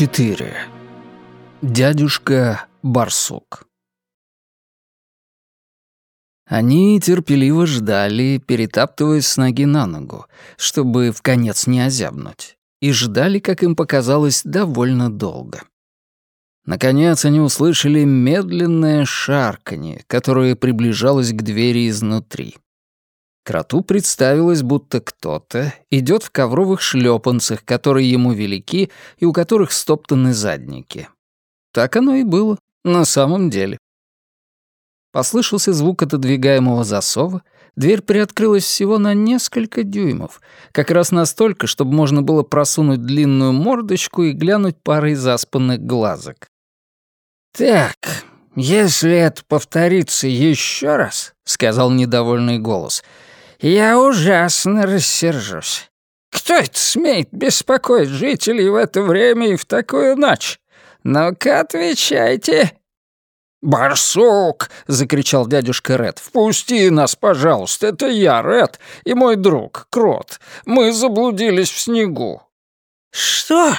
4. Дядюшка Барсук Они терпеливо ждали, перетаптываясь с ноги на ногу, чтобы в конец не озябнуть, и ждали, как им показалось, довольно долго. Наконец они услышали медленное шарканье, которое приближалось к двери изнутри. Кроту представилось, будто кто-то идет в ковровых шлепанцах, которые ему велики и у которых стоптаны задники. Так оно и было, на самом деле. Послышался звук отодвигаемого засова, дверь приоткрылась всего на несколько дюймов, как раз настолько, чтобы можно было просунуть длинную мордочку и глянуть парой заспанных глазок. «Так, если это повторится еще раз», — сказал недовольный голос, — я ужасно рассержусь. Кто это смеет беспокоить жителей в это время и в такую ночь? Ну-ка, отвечайте!» «Барсук!» — закричал дядюшка Ред. «Впусти нас, пожалуйста, это я, Ред, и мой друг, Крот. Мы заблудились в снегу». «Что?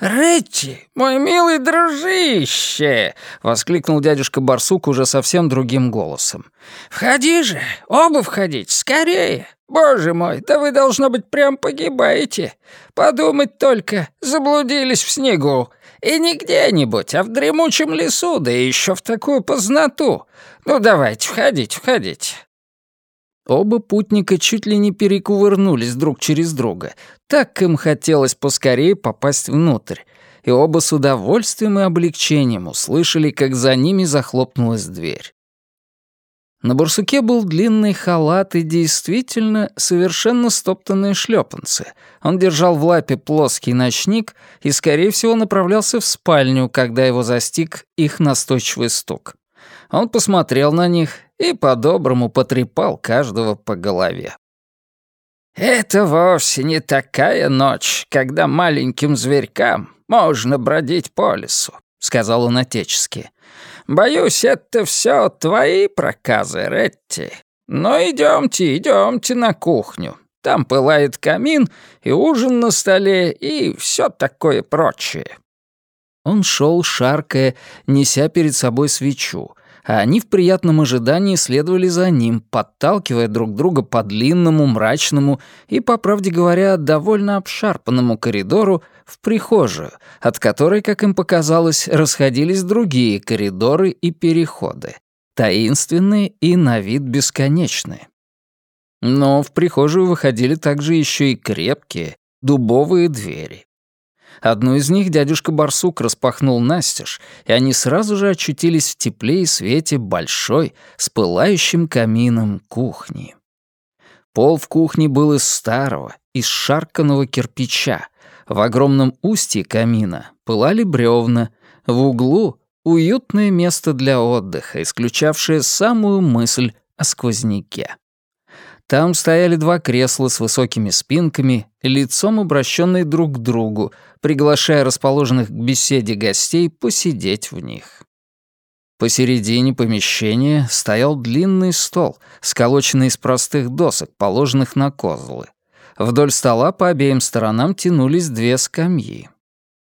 Ретти, мой милый дружище!» — воскликнул дядюшка Барсук уже совсем другим голосом. «Входи же, оба входите, скорее! Боже мой, да вы, должно быть, прям погибаете! Подумать только, заблудились в снегу!» И не где-нибудь, а в дремучем лесу, да еще в такую познату. Ну, давайте, входите, входите. Оба путника чуть ли не перекувырнулись друг через друга. Так им хотелось поскорее попасть внутрь. И оба с удовольствием и облегчением услышали, как за ними захлопнулась дверь. На барсуке был длинный халат и действительно совершенно стоптанные шлепанцы. Он держал в лапе плоский ночник и, скорее всего, направлялся в спальню, когда его застиг их настойчивый стук. Он посмотрел на них и по-доброму потрепал каждого по голове. «Это вовсе не такая ночь, когда маленьким зверькам можно бродить по лесу», — сказал он отечески. «Боюсь, это все твои проказы, Ретти. Но идемте, идемте на кухню. Там пылает камин и ужин на столе и все такое прочее». Он шел, шаркая, неся перед собой свечу, а они в приятном ожидании следовали за ним, подталкивая друг друга по длинному, мрачному и, по правде говоря, довольно обшарпанному коридору в прихожую, от которой, как им показалось, расходились другие коридоры и переходы, таинственные и на вид бесконечные. Но в прихожую выходили также еще и крепкие, дубовые двери. Одну из них дядюшка Барсук распахнул настежь, и они сразу же очутились в тепле и свете большой, с пылающим камином кухни. Пол в кухне был из старого, из шарканого кирпича. В огромном устье камина пылали бревна, в углу — уютное место для отдыха, исключавшее самую мысль о сквозняке. Там стояли два кресла с высокими спинками, лицом обращенные друг к другу, приглашая расположенных к беседе гостей посидеть в них. Посередине помещения стоял длинный стол, сколоченный из простых досок, положенных на козлы. Вдоль стола по обеим сторонам тянулись две скамьи.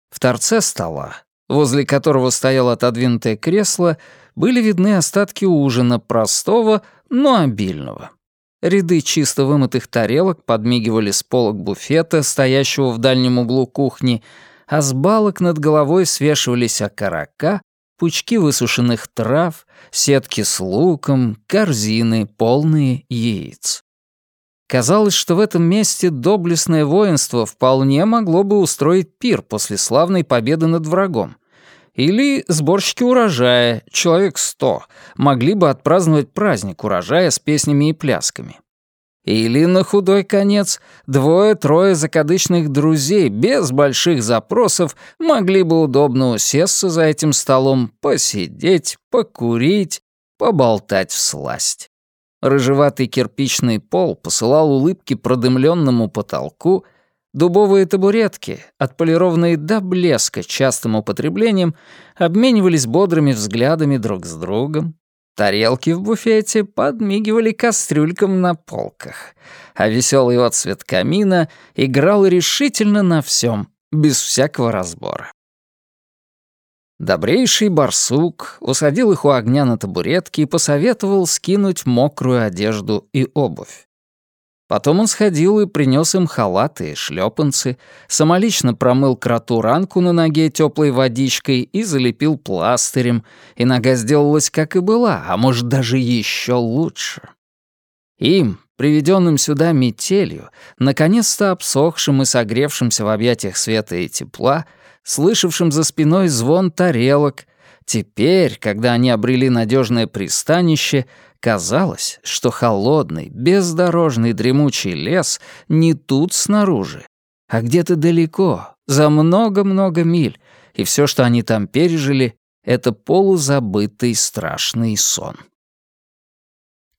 В торце стола, возле которого стояло отодвинутое кресло, были видны остатки ужина простого, но обильного. Ряды чисто вымытых тарелок подмигивали с полок буфета, стоящего в дальнем углу кухни, а с балок над головой свешивались окорока, пучки высушенных трав, сетки с луком, корзины, полные яиц. Казалось, что в этом месте доблестное воинство вполне могло бы устроить пир после славной победы над врагом. Или сборщики урожая, человек сто, могли бы отпраздновать праздник урожая с песнями и плясками. Или, на худой конец, двое-трое закадычных друзей без больших запросов могли бы удобно усесться за этим столом, посидеть, покурить, поболтать в сласть. Рыжеватый кирпичный пол посылал улыбки продымленному потолку — Дубовые табуретки, отполированные до блеска частым употреблением, обменивались бодрыми взглядами друг с другом. Тарелки в буфете подмигивали кастрюлькам на полках, а веселый отсвет камина играл решительно на всем, без всякого разбора. Добрейший барсук усадил их у огня на табуретке и посоветовал скинуть мокрую одежду и обувь. Потом он сходил и принес им халаты и шлепанцы, самолично промыл кроту ранку на ноге теплой водичкой и залепил пластырем, и нога сделалась как и была, а может даже еще лучше. Им, приведенным сюда метелью, наконец-то обсохшим и согревшимся в объятиях света и тепла, слышавшим за спиной звон тарелок. Теперь, когда они обрели надежное пристанище, казалось, что холодный, бездорожный дремучий лес не тут снаружи, а где-то далеко, за много-много миль, и все, что они там пережили, — это полузабытый страшный сон.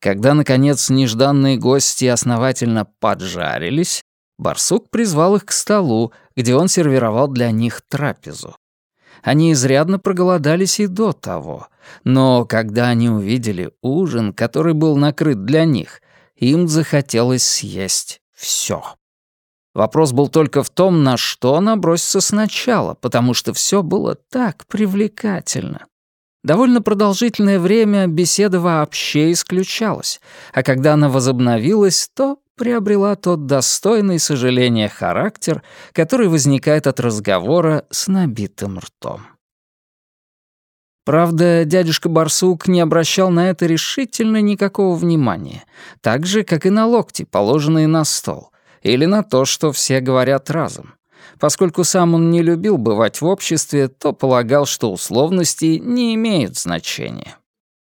Когда, наконец, нежданные гости основательно поджарились, Барсук призвал их к столу, где он сервировал для них трапезу. Они изрядно проголодались и до того, но когда они увидели ужин, который был накрыт для них, им захотелось съесть все. Вопрос был только в том, на что наброситься сначала, потому что все было так привлекательно. Довольно продолжительное время беседа вообще исключалась, а когда она возобновилась, то приобрела тот достойный сожаления характер, который возникает от разговора с набитым ртом. Правда, дядюшка Барсук не обращал на это решительно никакого внимания, так же, как и на локти, положенные на стол, или на то, что все говорят разом. Поскольку сам он не любил бывать в обществе, то полагал, что условности не имеют значения.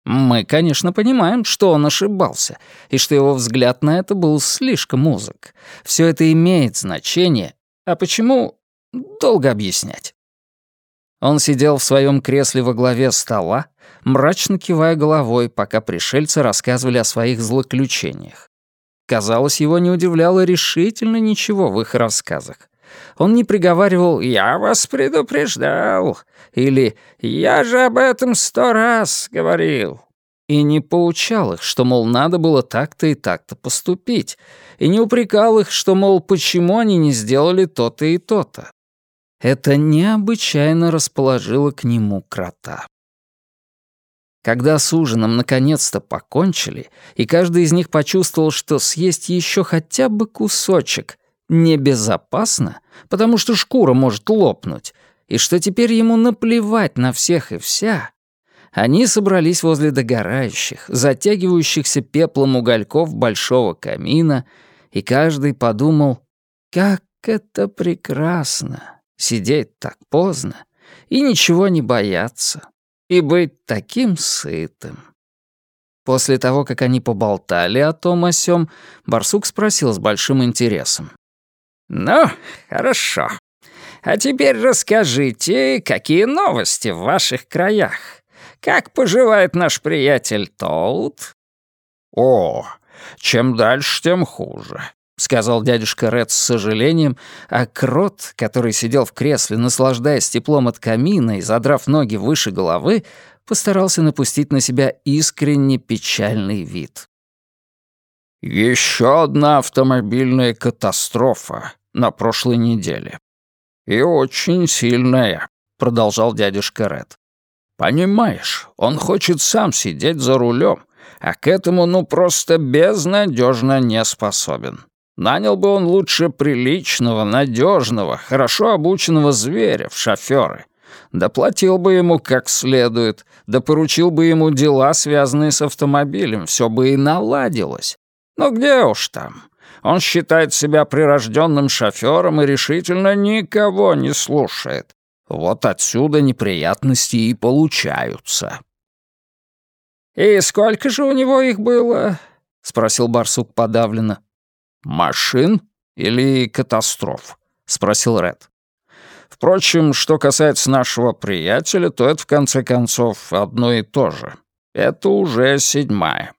Мы, конечно, понимаем, что он ошибался, и что его взгляд на это был слишком узок. Все это имеет значение, а почему — долго объяснять. Он сидел в своем кресле во главе стола, мрачно кивая головой, пока пришельцы рассказывали о своих злоключениях. Казалось, его не удивляло решительно ничего в их рассказах. Он не приговаривал «Я вас предупреждал» или «Я же об этом сто раз говорил». И не поучал их, что, мол, надо было так-то и так-то поступить, и не упрекал их, что, мол, почему они не сделали то-то и то-то. Это необычайно расположило к нему крота. Когда с ужином наконец-то покончили, и каждый из них почувствовал, что съесть еще хотя бы кусочек небезопасно, потому что шкура может лопнуть, и что теперь ему наплевать на всех и вся, они собрались возле догорающих, затягивающихся пеплом угольков большого камина, и каждый подумал, как это прекрасно сидеть так поздно и ничего не бояться, и быть таким сытым. После того, как они поболтали о том о сём, барсук спросил с большим интересом. «Ну, хорошо. А теперь расскажите, какие новости в ваших краях? Как поживает наш приятель Тоут?» «О, чем дальше, тем хуже», — сказал дядюшка Ред с сожалением, а Крот, который сидел в кресле, наслаждаясь теплом от камина и задрав ноги выше головы, постарался напустить на себя искренне печальный вид. Еще одна автомобильная катастрофа на прошлой неделе. И очень сильная, продолжал дядюшка Ред. Понимаешь, он хочет сам сидеть за рулем, а к этому ну просто безнадежно не способен. Нанял бы он лучше приличного, надежного, хорошо обученного зверя в шоферы. Доплатил бы ему как следует, да поручил бы ему дела, связанные с автомобилем, все бы и наладилось. Но где уж там. Он считает себя прирожденным шофером и решительно никого не слушает. Вот отсюда неприятности и получаются. «И сколько же у него их было?» — спросил барсук подавленно. «Машин или катастроф?» — спросил Ред. «Впрочем, что касается нашего приятеля, то это, в конце концов, одно и то же. Это уже седьмая.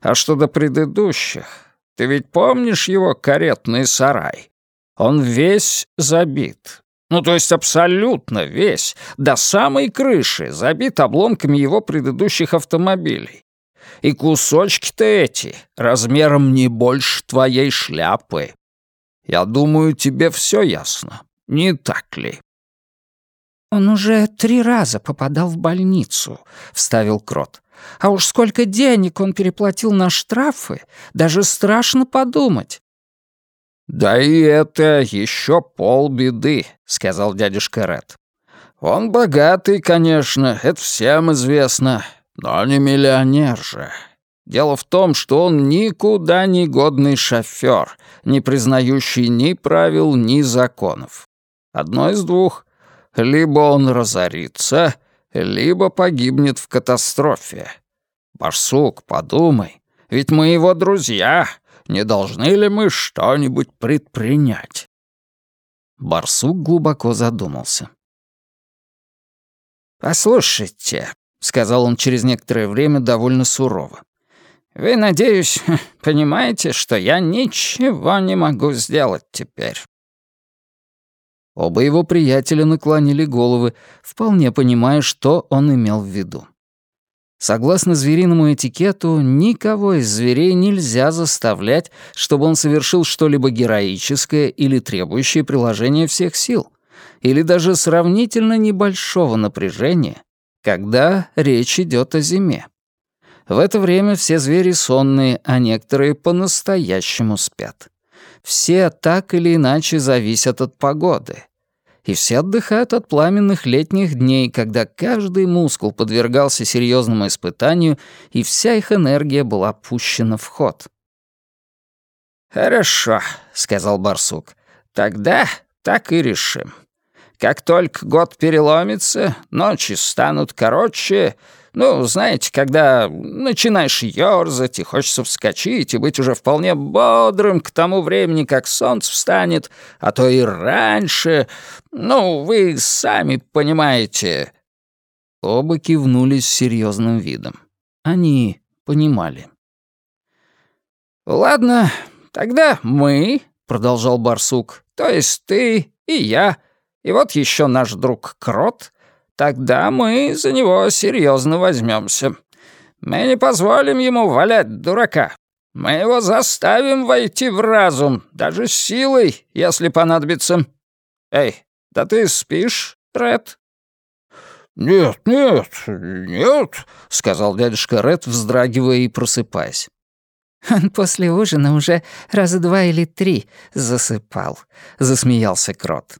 А что до предыдущих? Ты ведь помнишь его каретный сарай? Он весь забит. Ну, то есть абсолютно весь, до самой крыши, забит обломками его предыдущих автомобилей. И кусочки-то эти размером не больше твоей шляпы. Я думаю, тебе все ясно, не так ли?» «Он уже три раза попадал в больницу», — вставил Крот. «А уж сколько денег он переплатил на штрафы, даже страшно подумать». «Да и это еще полбеды», — сказал дядюшка Ред. «Он богатый, конечно, это всем известно, но не миллионер же. Дело в том, что он никуда не годный шофер, не признающий ни правил, ни законов. Одно из двух. Либо он разорится, либо погибнет в катастрофе. Барсук, подумай, ведь мы его друзья. Не должны ли мы что-нибудь предпринять?» Барсук глубоко задумался. «Послушайте», — сказал он через некоторое время довольно сурово. «Вы, надеюсь, понимаете, что я ничего не могу сделать теперь. Оба его приятеля наклонили головы, вполне понимая, что он имел в виду. Согласно звериному этикету, никого из зверей нельзя заставлять, чтобы он совершил что-либо героическое или требующее приложения всех сил, или даже сравнительно небольшого напряжения, когда речь идет о зиме. В это время все звери сонные, а некоторые по-настоящему спят. Все так или иначе зависят от погоды. И все отдыхают от пламенных летних дней, когда каждый мускул подвергался серьезному испытанию, и вся их энергия была пущена в ход. «Хорошо», — сказал барсук. «Тогда так и решим. Как только год переломится, ночи станут короче, ну, знаете, когда начинаешь ёрзать и хочется вскочить и быть уже вполне бодрым к тому времени, как солнце встанет, а то и раньше. Ну, вы сами понимаете». Оба кивнулись с серьезным видом. Они понимали. «Ладно, тогда мы», — продолжал барсук, — «то есть ты и я, и вот еще наш друг Крот, Тогда мы за него серьезно возьмемся. Мы не позволим ему валять дурака. Мы его заставим войти в разум, даже силой, если понадобится. Эй, да ты спишь, Ред?» «Нет, нет, нет», — сказал дядюшка Ред, вздрагивая и просыпаясь. «Он после ужина уже раза два или три засыпал», — засмеялся Крот.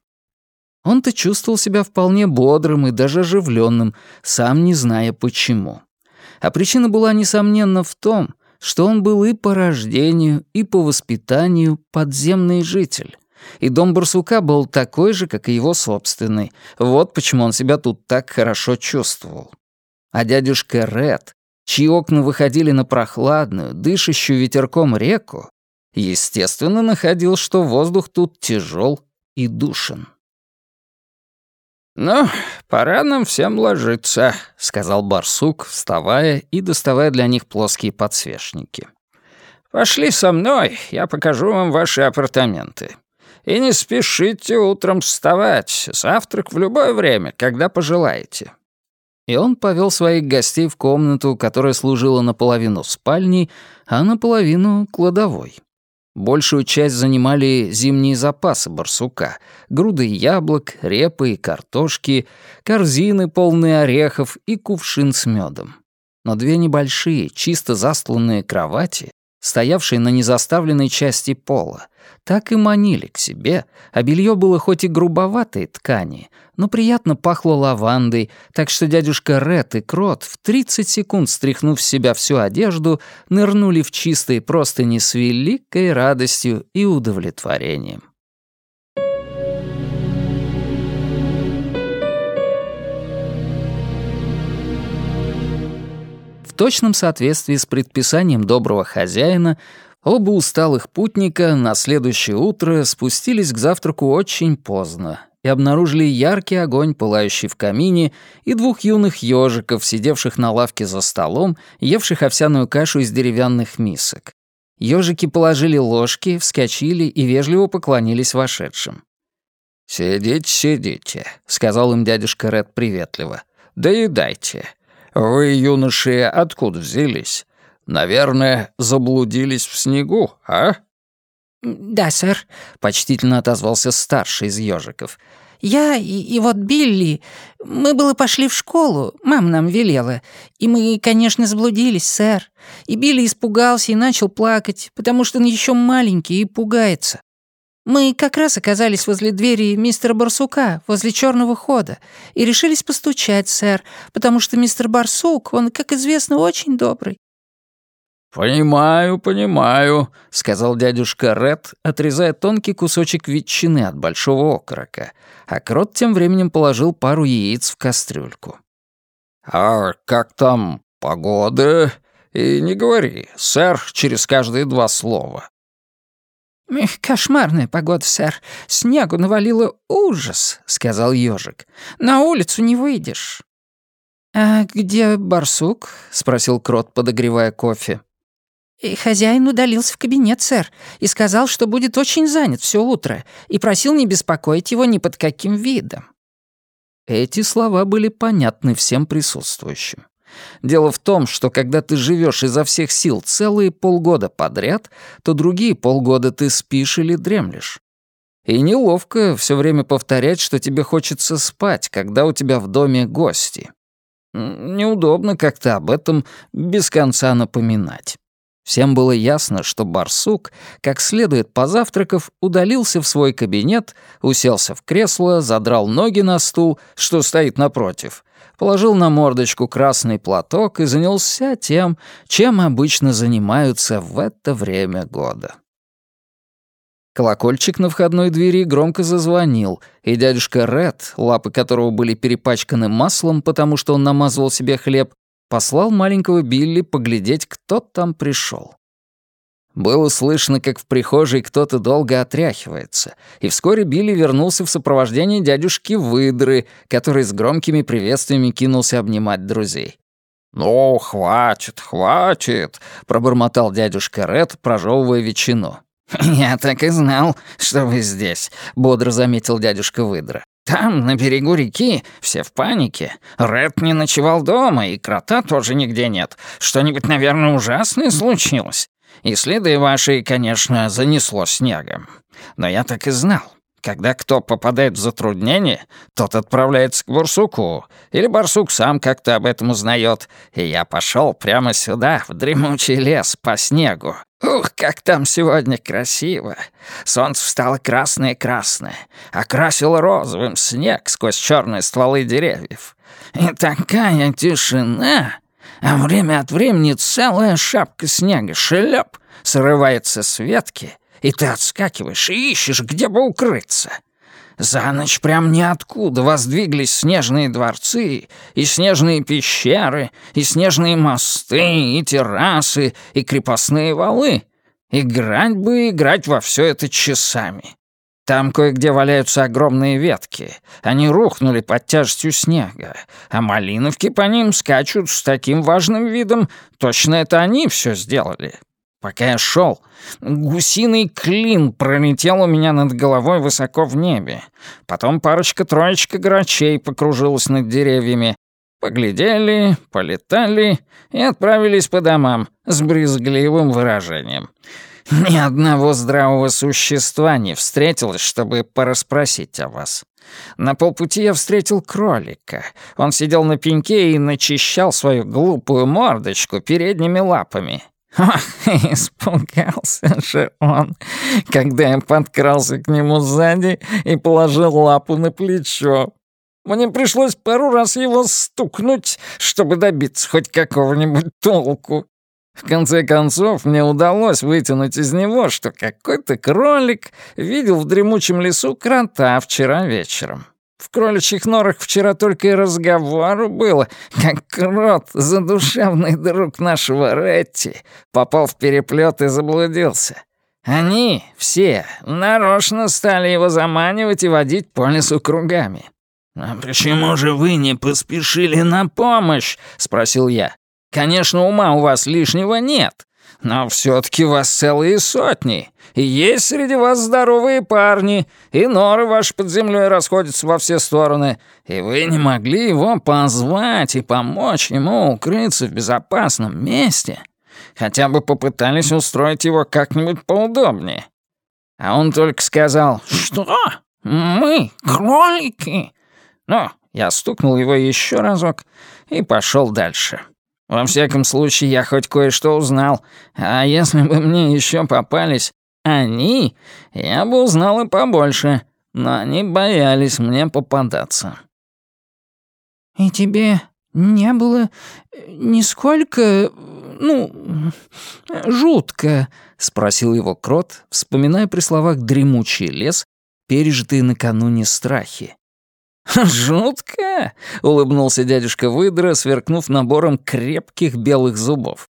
Он-то чувствовал себя вполне бодрым и даже оживленным, сам не зная почему. А причина была, несомненно, в том, что он был и по рождению, и по воспитанию подземный житель. И дом барсука был такой же, как и его собственный. Вот почему он себя тут так хорошо чувствовал. А дядюшка Ред, чьи окна выходили на прохладную, дышащую ветерком реку, естественно, находил, что воздух тут тяжел и душен. «Ну, пора нам всем ложиться», — сказал барсук, вставая и доставая для них плоские подсвечники. «Пошли со мной, я покажу вам ваши апартаменты. И не спешите утром вставать, завтрак в любое время, когда пожелаете». И он повел своих гостей в комнату, которая служила наполовину спальней, а наполовину кладовой. Большую часть занимали зимние запасы барсука, груды яблок, репы и картошки, корзины, полные орехов и кувшин с медом. Но две небольшие, чисто застланные кровати, стоявшие на незаставленной части пола, так и манили к себе, а белье было хоть и грубоватой ткани, но приятно пахло лавандой, так что дядюшка Ред и Крот в 30 секунд стряхнув с себя всю одежду, нырнули в чистые простыни с великой радостью и удовлетворением. Точном соответствии с предписанием доброго хозяина Оба усталых путника на следующее утро спустились к завтраку очень поздно и обнаружили яркий огонь, пылающий в камине, и двух юных ежиков, сидевших на лавке за столом, евших овсяную кашу из деревянных мисок. Ежики положили ложки, вскочили и вежливо поклонились вошедшим. «Сидите, сидите», — сказал им дядюшка Ред приветливо. «Доедайте. Вы, юноши, откуда взялись? Наверное, заблудились в снегу, а?» «Да, сэр», — почтительно отозвался старший из ежиков. Я и, и вот Билли, мы было пошли в школу, мама нам велела, и мы, конечно, заблудились, сэр. И Билли испугался и начал плакать, потому что он еще маленький и пугается. Мы как раз оказались возле двери мистера Барсука, возле черного хода, и решились постучать, сэр, потому что мистер Барсук, он, как известно, очень добрый. «Понимаю, понимаю», — сказал дядюшка Ред, отрезая тонкий кусочек ветчины от большого окорока, а Крот тем временем положил пару яиц в кастрюльку. «А как там погода?» И не говори, сэр, через каждые два слова. «Кошмарная погода, сэр. Снегу навалило ужас», — сказал ежик. «На улицу не выйдешь». «А где барсук?» — спросил Крот, подогревая кофе. И хозяин удалился в кабинет, сэр, и сказал, что будет очень занят все утро, и просил не беспокоить его ни под каким видом. Эти слова были понятны всем присутствующим. Дело в том, что когда ты живешь изо всех сил целые полгода подряд, то другие полгода ты спишь или дремлешь. И неловко все время повторять, что тебе хочется спать, когда у тебя в доме гости. Неудобно как-то об этом без конца напоминать. Всем было ясно, что барсук, как следует позавтракав, удалился в свой кабинет, уселся в кресло, задрал ноги на стул, что стоит напротив, положил на мордочку красный платок и занялся тем, чем обычно занимаются в это время года. Колокольчик на входной двери громко зазвонил, и дядюшка Ред, лапы которого были перепачканы маслом, потому что он намазывал себе хлеб, послал маленького Билли поглядеть, кто там пришел. Было слышно, как в прихожей кто-то долго отряхивается, и вскоре Билли вернулся в сопровождении дядюшки Выдры, который с громкими приветствиями кинулся обнимать друзей. «Ну, хватит, хватит», — пробормотал дядюшка Ред, прожевывая ветчину. «Я так и знал, что вы здесь», — бодро заметил дядюшка Выдра. «Там, на берегу реки, все в панике. Ред не ночевал дома, и крота тоже нигде нет. Что-нибудь, наверное, ужасное случилось. И следы ваши, конечно, занесло снегом. Но я так и знал. Когда кто попадает в затруднение, тот отправляется к барсуку, или барсук сам как-то об этом узнает. И я пошел прямо сюда, в дремучий лес, по снегу. Ух, как там сегодня красиво! Солнце встало красное-красное, окрасило розовым снег сквозь черные стволы деревьев. И такая тишина! а время от времени целая шапка снега, шлеп, срывается с ветки, и ты отскакиваешь и ищешь, где бы укрыться. За ночь прям ниоткуда воздвиглись снежные дворцы, и снежные пещеры, и снежные мосты, и террасы, и крепостные валы. Играть бы играть во все это часами. Там кое-где валяются огромные ветки. Они рухнули под тяжестью снега, а малиновки по ним скачут с таким важным видом. Точно это они все сделали. Пока я шел, гусиный клин пролетел у меня над головой высоко в небе. Потом парочка-троечка грачей покружилась над деревьями. Поглядели, полетали и отправились по домам с брезгливым выражением. Ни одного здравого существа не встретилось, чтобы порасспросить о вас. На полпути я встретил кролика. Он сидел на пеньке и начищал свою глупую мордочку передними лапами. Ах, испугался же он, когда я подкрался к нему сзади и положил лапу на плечо. Мне пришлось пару раз его стукнуть, чтобы добиться хоть какого-нибудь толку. В конце концов, мне удалось вытянуть из него, что какой-то кролик видел в дремучем лесу крота вчера вечером. В кроличьих норах вчера только и разговору было, как крот, задушевный друг нашего Ретти, попал в переплет и заблудился. Они, все, нарочно стали его заманивать и водить по лесу кругами. «А почему же вы не поспешили на помощь?» — спросил я. Конечно, ума у вас лишнего нет, но все-таки вас целые сотни. И есть среди вас здоровые парни, и норы ваши под землей расходятся во все стороны, и вы не могли его позвать и помочь ему укрыться в безопасном месте. Хотя бы попытались устроить его как-нибудь поудобнее. А он только сказал «Что? Мы кролики. Ну, я стукнул его еще разок и пошел дальше. Во всяком случае, я хоть кое-что узнал. А если бы мне еще попались они, я бы узнал и побольше. Но они боялись мне попадаться. «И тебе не было нисколько, ну, жутко?» — спросил его крот, вспоминая при словах «дремучий лес», пережитые накануне страхи. «Жутко?» — улыбнулся дядюшка выдра, сверкнув набором крепких белых зубов.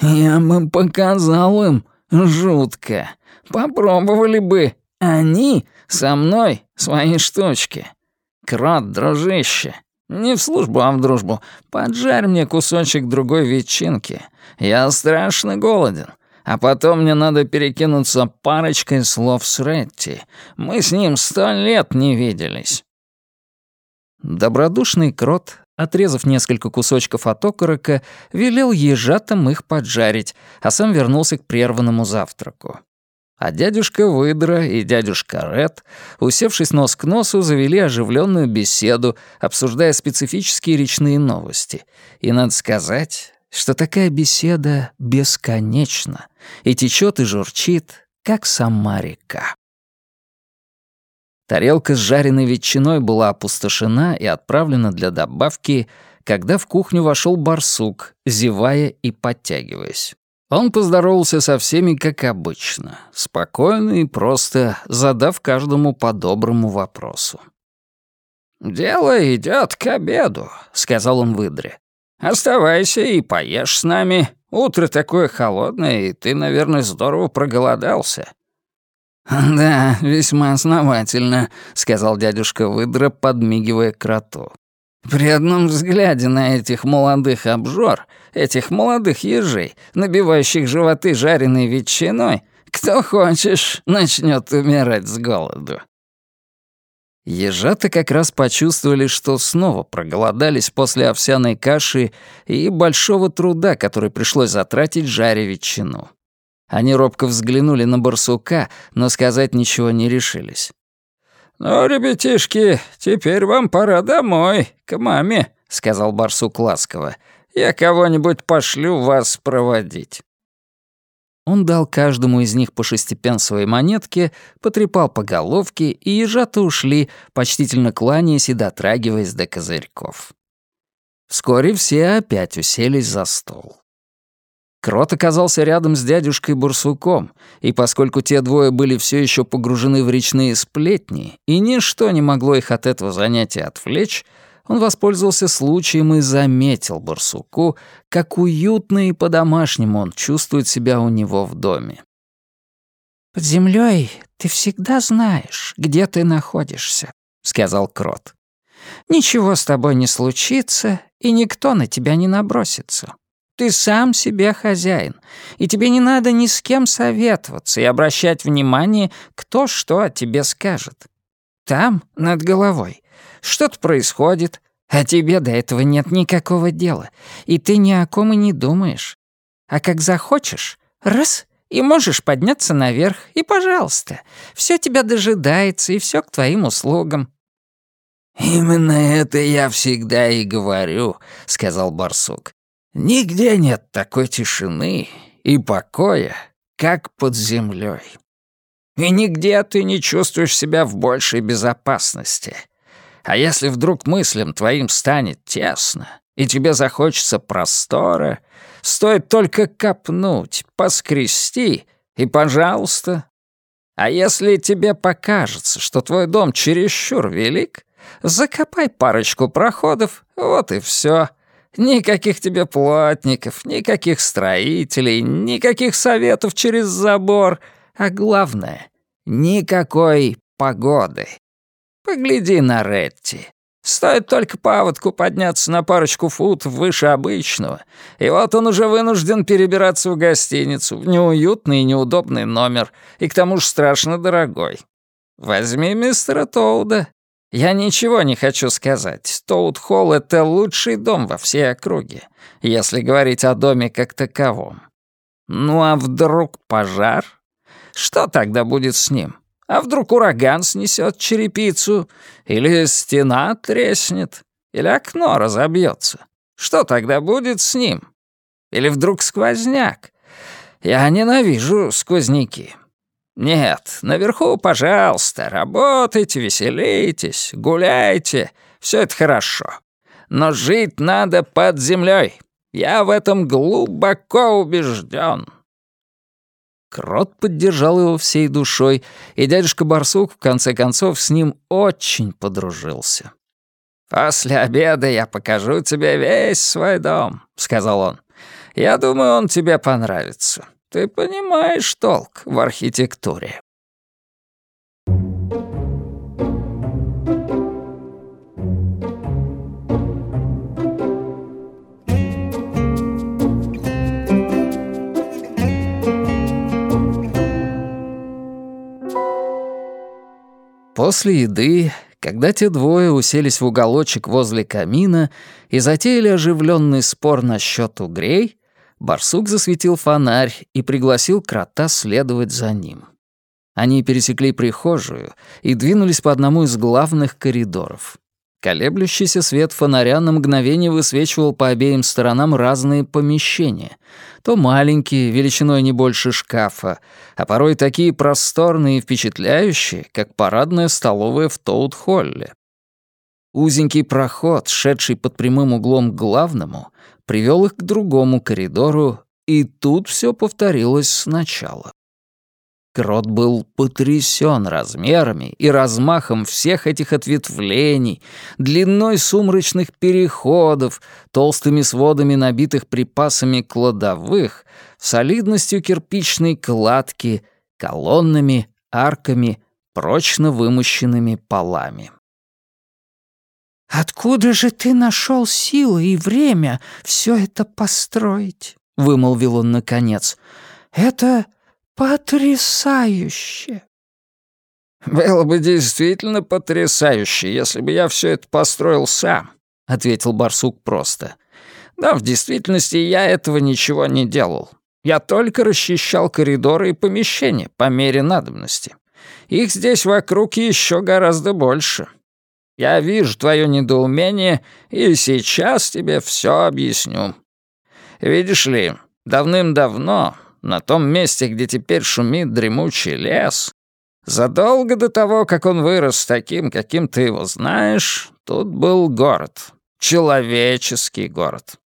«Я бы показал им жутко. Попробовали бы они со мной свои штучки. Крот, дружище, не в службу, а в дружбу. Поджарь мне кусочек другой ветчинки. Я страшно голоден. А потом мне надо перекинуться парочкой слов с Ретти. Мы с ним сто лет не виделись». Добродушный крот, отрезав несколько кусочков от окорока, велел ежатам их поджарить, а сам вернулся к прерванному завтраку. А дядюшка Выдра и дядюшка Ред, усевшись нос к носу, завели оживленную беседу, обсуждая специфические речные новости. И надо сказать, что такая беседа бесконечна и течет и журчит, как сама река. Тарелка с жареной ветчиной была опустошена и отправлена для добавки, когда в кухню вошел барсук, зевая и подтягиваясь. Он поздоровался со всеми, как обычно, спокойно и просто, задав каждому по доброму вопросу. «Дело идет к обеду», — сказал он выдре. «Оставайся и поешь с нами. Утро такое холодное, и ты, наверное, здорово проголодался. «Да, весьма основательно», — сказал дядюшка выдра, подмигивая кроту. «При одном взгляде на этих молодых обжор, этих молодых ежей, набивающих животы жареной ветчиной, кто хочешь, начнет умирать с голоду». Ежата как раз почувствовали, что снова проголодались после овсяной каши и большого труда, который пришлось затратить жаря ветчину. Они робко взглянули на барсука, но сказать ничего не решились. «Ну, ребятишки, теперь вам пора домой, к маме», — сказал барсук ласково. «Я кого-нибудь пошлю вас проводить». Он дал каждому из них по шестипенсовой монетке, потрепал по головке, и ежата ушли, почтительно кланяясь и дотрагиваясь до козырьков. Вскоре все опять уселись за стол. Крот оказался рядом с дядюшкой Бурсуком, и поскольку те двое были все еще погружены в речные сплетни, и ничто не могло их от этого занятия отвлечь, он воспользовался случаем и заметил Барсуку, как уютно и по-домашнему он чувствует себя у него в доме. «Под землей ты всегда знаешь, где ты находишься», — сказал Крот. «Ничего с тобой не случится, и никто на тебя не набросится. Ты сам себе хозяин, и тебе не надо ни с кем советоваться и обращать внимание, кто что о тебе скажет. Там, над головой, что-то происходит, а тебе до этого нет никакого дела, и ты ни о ком и не думаешь. А как захочешь, раз — и можешь подняться наверх, и, пожалуйста, все тебя дожидается, и все к твоим услугам». «Именно это я всегда и говорю», — сказал барсук. Нигде нет такой тишины и покоя, как под землей. И нигде ты не чувствуешь себя в большей безопасности. А если вдруг мыслям твоим станет тесно, и тебе захочется простора, стоит только копнуть, поскрести, и пожалуйста. А если тебе покажется, что твой дом чересчур велик, закопай парочку проходов, вот и все. Никаких тебе плотников, никаких строителей, никаких советов через забор, а главное — никакой погоды. Погляди на Ретти. Стоит только паводку подняться на парочку футов выше обычного, и вот он уже вынужден перебираться в гостиницу, в неуютный и неудобный номер, и к тому же страшно дорогой. Возьми мистера Тоуда, я ничего не хочу сказать. Тоут-Холл — это лучший дом во всей округе, если говорить о доме как таковом. Ну а вдруг пожар? Что тогда будет с ним? А вдруг ураган снесет черепицу? Или стена треснет? Или окно разобьется? Что тогда будет с ним? Или вдруг сквозняк? Я ненавижу сквозняки. Нет, наверху, пожалуйста, работайте, веселитесь, гуляйте. Все это хорошо. Но жить надо под землей. Я в этом глубоко убежден. Крот поддержал его всей душой, и дядюшка Барсук, в конце концов, с ним очень подружился. «После обеда я покажу тебе весь свой дом», — сказал он. «Я думаю, он тебе понравится. Ты понимаешь толк в архитектуре». После еды, когда те двое уселись в уголочек возле камина и затеяли оживленный спор насчет угрей, барсук засветил фонарь и пригласил крота следовать за ним. Они пересекли прихожую и двинулись по одному из главных коридоров. Колеблющийся свет фонаря на мгновение высвечивал по обеим сторонам разные помещения. То маленькие, величиной не больше шкафа, а порой такие просторные и впечатляющие, как парадная столовая в Тоут-Холле. Узенький проход, шедший под прямым углом к главному, привел их к другому коридору, и тут все повторилось сначала. Крот был потрясен размерами и размахом всех этих ответвлений, длиной сумрачных переходов, толстыми сводами набитых припасами кладовых, солидностью кирпичной кладки, колоннами, арками, прочно вымощенными полами. «Откуда же ты нашел силы и время все это построить?» — вымолвил он наконец. «Это «Потрясающе!» «Было бы действительно потрясающе, если бы я все это построил сам», — ответил барсук просто. «Да, в действительности я этого ничего не делал. Я только расчищал коридоры и помещения по мере надобности. Их здесь вокруг еще гораздо больше. Я вижу твое недоумение, и сейчас тебе все объясню. Видишь ли, давным-давно на том месте, где теперь шумит дремучий лес, задолго до того, как он вырос таким, каким ты его знаешь, тут был город. Человеческий город.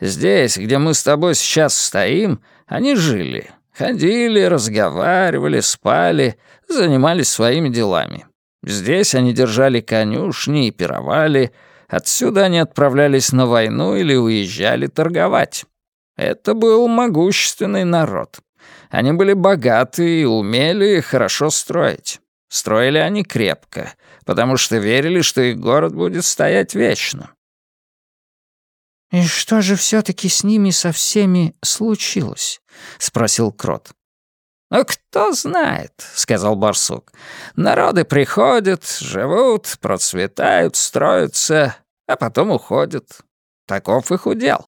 Здесь, где мы с тобой сейчас стоим, они жили. Ходили, разговаривали, спали, занимались своими делами. Здесь они держали конюшни и пировали. Отсюда они отправлялись на войну или уезжали торговать. Это был могущественный народ. Они были богаты и умели хорошо строить. Строили они крепко, потому что верили, что их город будет стоять вечно. «И что же все таки с ними со всеми случилось?» — спросил Крот. «Ну, кто знает», — сказал барсук. «Народы приходят, живут, процветают, строятся, а потом уходят. Таков их удел.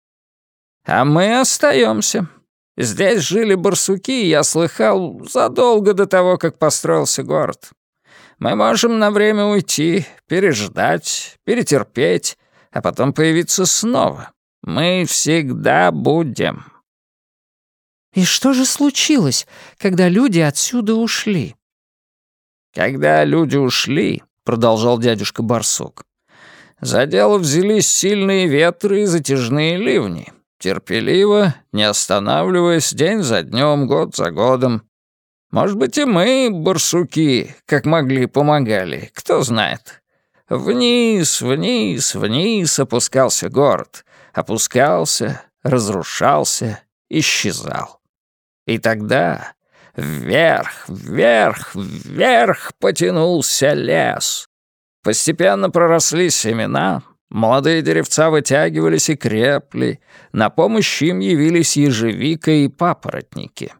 А мы остаемся. Здесь жили барсуки, я слыхал, задолго до того, как построился город. Мы можем на время уйти, переждать, перетерпеть, а потом появиться снова. Мы всегда будем». «И что же случилось, когда люди отсюда ушли?» «Когда люди ушли», — продолжал дядюшка Барсук, «за дело взялись сильные ветры и затяжные ливни. Терпеливо, не останавливаясь, день за днем, год за годом. Может быть, и мы, барсуки, как могли, помогали, кто знает. Вниз, вниз, вниз опускался город. Опускался, разрушался, исчезал. И тогда вверх, вверх, вверх потянулся лес. Постепенно проросли семена, Молодые деревца вытягивались и крепли, на помощь им явились ежевика и папоротники.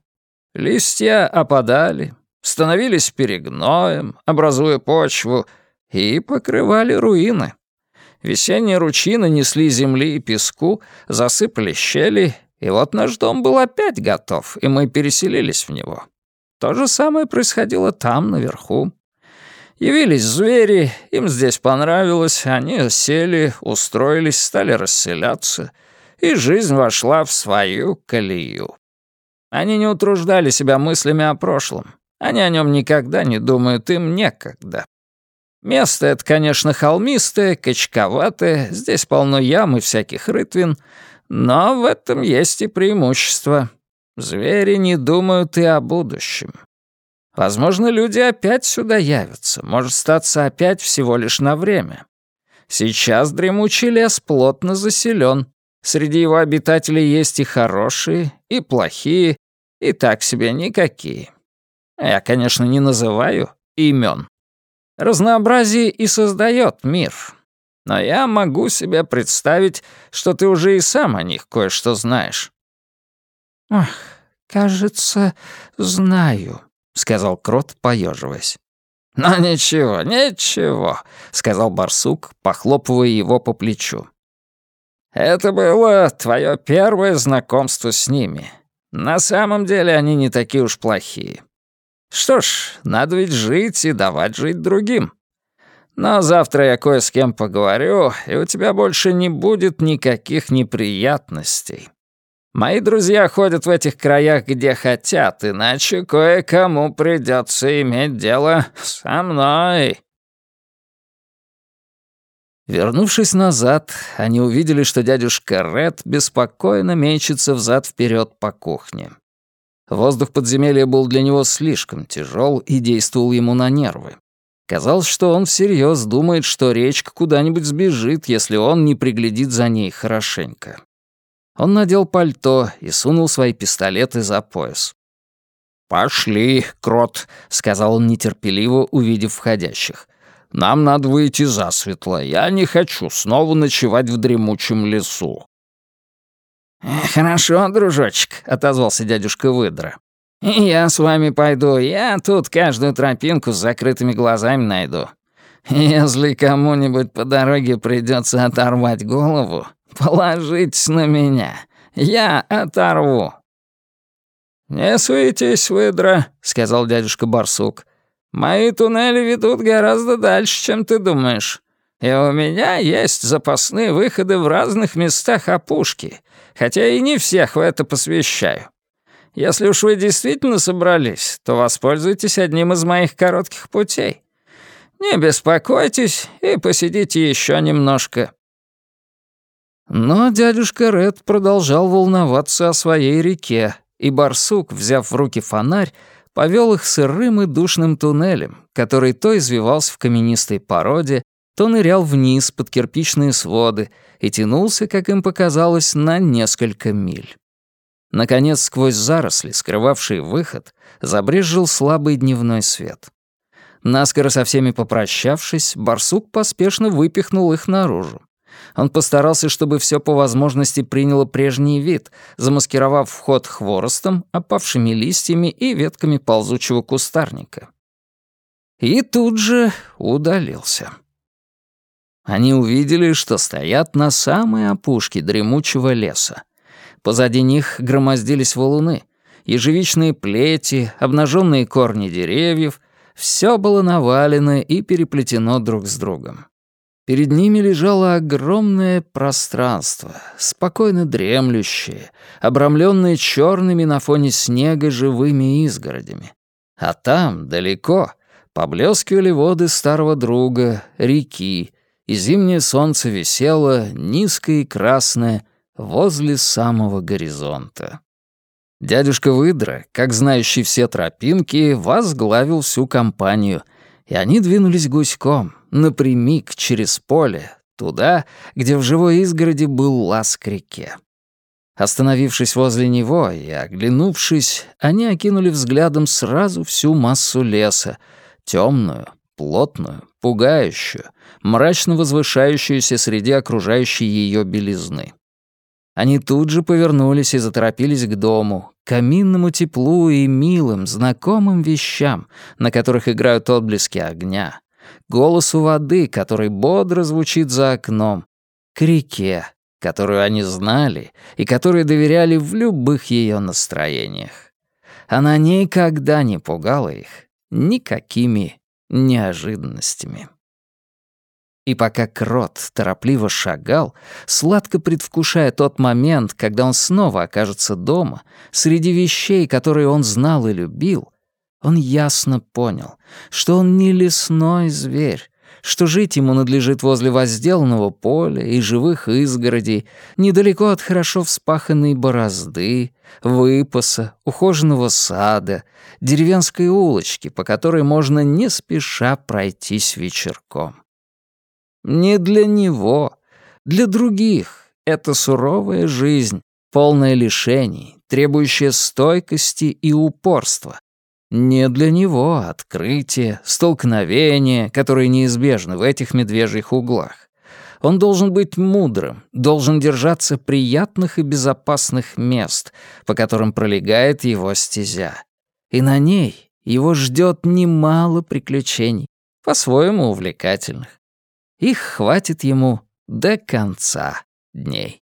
Листья опадали, становились перегноем, образуя почву, и покрывали руины. Весенние ручьи нанесли земли и песку, засыпали щели, и вот наш дом был опять готов, и мы переселились в него. То же самое происходило там, наверху. Явились звери, им здесь понравилось, они сели, устроились, стали расселяться, и жизнь вошла в свою колею. Они не утруждали себя мыслями о прошлом. Они о нем никогда не думают, им некогда. Место это, конечно, холмистое, качковатое, здесь полно ям и всяких рытвин, но в этом есть и преимущество. Звери не думают и о будущем. Возможно, люди опять сюда явятся, может статься опять всего лишь на время. Сейчас дремучий лес плотно заселен. Среди его обитателей есть и хорошие, и плохие, и так себе никакие. Я, конечно, не называю имен. Разнообразие и создает мир. Но я могу себе представить, что ты уже и сам о них кое-что знаешь. «Ах, кажется, знаю», — сказал Крот, поеживаясь. «Ну ничего, ничего», — сказал барсук, похлопывая его по плечу. «Это было твое первое знакомство с ними. На самом деле они не такие уж плохие. Что ж, надо ведь жить и давать жить другим. Но завтра я кое с кем поговорю, и у тебя больше не будет никаких неприятностей». Мои друзья ходят в этих краях, где хотят, иначе кое-кому придется иметь дело со мной». Вернувшись назад, они увидели, что дядюшка Ред беспокойно мечется взад вперед по кухне. Воздух подземелья был для него слишком тяжел и действовал ему на нервы. Казалось, что он всерьез думает, что речка куда-нибудь сбежит, если он не приглядит за ней хорошенько. Он надел пальто и сунул свои пистолеты за пояс. «Пошли, крот», — сказал он нетерпеливо, увидев входящих. «Нам надо выйти засветло. Я не хочу снова ночевать в дремучем лесу». «Хорошо, дружочек», — отозвался дядюшка Выдра. «Я с вами пойду. Я тут каждую тропинку с закрытыми глазами найду. Если кому-нибудь по дороге придется оторвать голову, Положитесь на меня. Я оторву». «Не суетись, выдра», — сказал дядюшка Барсук. «Мои туннели ведут гораздо дальше, чем ты думаешь. И у меня есть запасные выходы в разных местах опушки, хотя и не всех в это посвящаю. Если уж вы действительно собрались, то воспользуйтесь одним из моих коротких путей. Не беспокойтесь и посидите еще немножко. Но дядюшка Ред продолжал волноваться о своей реке, и барсук, взяв в руки фонарь, повел их сырым и душным туннелем, который то извивался в каменистой породе, то нырял вниз под кирпичные своды и тянулся, как им показалось, на несколько миль. Наконец, сквозь заросли, скрывавшие выход, забрезжил слабый дневной свет. Наскоро со всеми попрощавшись, барсук поспешно выпихнул их наружу. Он постарался, чтобы все по возможности приняло прежний вид, замаскировав вход хворостом, опавшими листьями и ветками ползучего кустарника. И тут же удалился. Они увидели, что стоят на самой опушке дремучего леса. Позади них громоздились валуны, ежевичные плети, обнаженные корни деревьев — все было навалено и переплетено друг с другом. Перед ними лежало огромное пространство, спокойно дремлющее, обрамленное черными на фоне снега живыми изгородями. А там, далеко, поблескивали воды старого друга, реки, и зимнее солнце висело, низкое и красное, возле самого горизонта. Дядюшка Выдра, как знающий все тропинки, возглавил всю компанию, и они двинулись гуськом, напрямик через поле, туда, где в живой изгороди был лаз к реке. Остановившись возле него и оглянувшись, они окинули взглядом сразу всю массу леса, темную, плотную, пугающую, мрачно возвышающуюся среди окружающей ее белизны. Они тут же повернулись и заторопились к дому, к каминному теплу и милым, знакомым вещам, на которых играют отблески огня, голосу воды, который бодро звучит за окном, к реке, которую они знали и которой доверяли в любых ее настроениях. она никогда не пугала их никакими неожиданностями. И пока Крот торопливо шагал, сладко предвкушая тот момент, когда он снова окажется дома, среди вещей, которые он знал и любил, он ясно понял, что он не лесной зверь, что жить ему надлежит возле возделанного поля и живых изгородей, недалеко от хорошо вспаханной борозды, выпаса, ухоженного сада, деревенской улочки, по которой можно не спеша пройтись вечерком. Не для него, для других это суровая жизнь, полная лишений, требующая стойкости и упорства, не для него открытие, столкновение, которые неизбежны в этих медвежьих углах. Он должен быть мудрым, должен держаться приятных и безопасных мест, по которым пролегает его стезя. И на ней его ждет немало приключений, по-своему увлекательных. Их хватит ему до конца дней.